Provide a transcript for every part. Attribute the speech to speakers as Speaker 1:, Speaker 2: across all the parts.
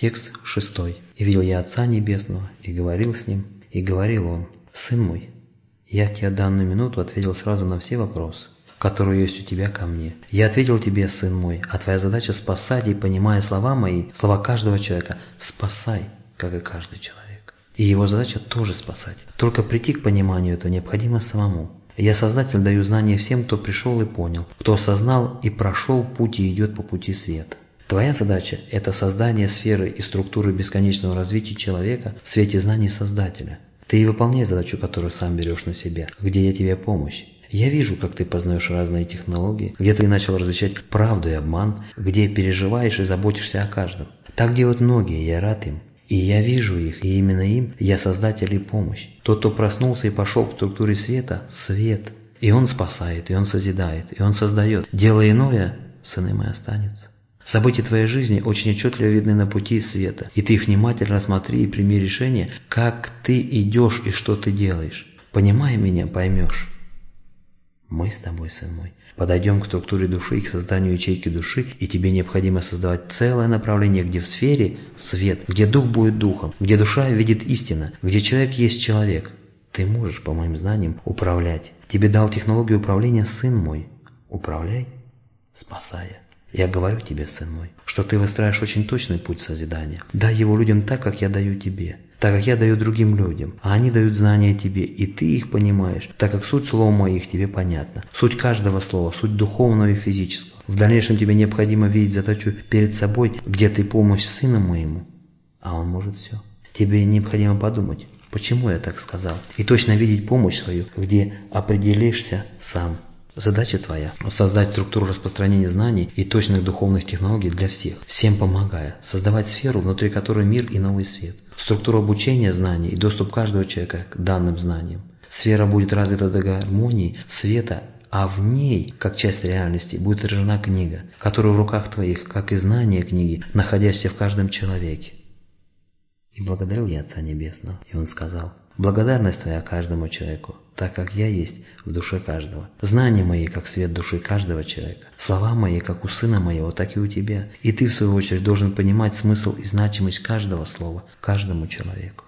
Speaker 1: Текст шестой. «И видел я Отца Небесного, и говорил с Ним, и говорил Он, Сын мой, я тебе данную минуту ответил сразу на все вопросы, которые есть у тебя ко мне. Я ответил тебе, сын мой, а твоя задача спасать и, понимая слова мои, слова каждого человека, спасай, как и каждый человек. И его задача тоже спасать. Только прийти к пониманию этого необходимо самому. Я, Создатель, даю знания всем, кто пришел и понял, кто осознал и прошел путь и идет по пути света. Твоя задача – это создание сферы и структуры бесконечного развития человека в свете знаний Создателя. Ты и выполняй задачу, которую сам берешь на себя, где я тебе помощь. Я вижу, как ты познаешь разные технологии, где ты начал различать правду и обман, где переживаешь и заботишься о каждом. Так делают многие, я рад им. И я вижу их, и именно им я создатель и помощь. Тот, кто проснулся и пошел к структуре света – свет. И он спасает, и он созидает, и он создает. Дело иное, сын им и останется. События твоей жизни очень отчетливо видны на пути света, и ты их внимательно рассмотри и прими решение, как ты идешь и что ты делаешь. Понимая меня, поймешь. Мы с тобой, сын мой, подойдем к структуре души и к созданию ячейки души, и тебе необходимо создавать целое направление, где в сфере свет, где дух будет духом, где душа видит истина, где человек есть человек. Ты можешь, по моим знаниям, управлять. Тебе дал технологию управления сын мой. Управляй, спасая. Я говорю тебе, сын мой, что ты выстраиваешь очень точный путь созидания. Дай его людям так, как я даю тебе, так как я даю другим людям, а они дают знания тебе, и ты их понимаешь, так как суть слова моих тебе понятна. Суть каждого слова, суть духовного и физического. В дальнейшем тебе необходимо видеть задачу перед собой, где ты помощь сыну моему, а он может все. Тебе необходимо подумать, почему я так сказал, и точно видеть помощь свою, где определишься сам. Задача твоя – создать структуру распространения знаний и точных духовных технологий для всех, всем помогая, создавать сферу, внутри которой мир и новый свет, структуру обучения знаний и доступ каждого человека к данным знаниям. Сфера будет развита до гармонии, света, а в ней, как часть реальности, будет отражена книга, которая в руках твоих, как и знание книги, находящаяся в каждом человеке. И благодарил я Отца Небесного, и Он сказал, «Благодарность Твоя каждому человеку, так как я есть в душе каждого. Знания мои, как свет души каждого человека. Слова мои, как у Сына Моего, так и у Тебя. И Ты, в свою очередь, должен понимать смысл и значимость каждого слова, каждому человеку».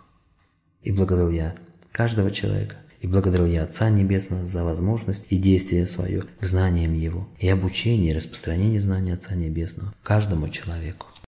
Speaker 1: И благодарил я каждого человека, и благодарил я Отца Небесного за возможность и действие свое к знаниям Его, и обучение и распространение знаний Отца Небесного каждому человеку.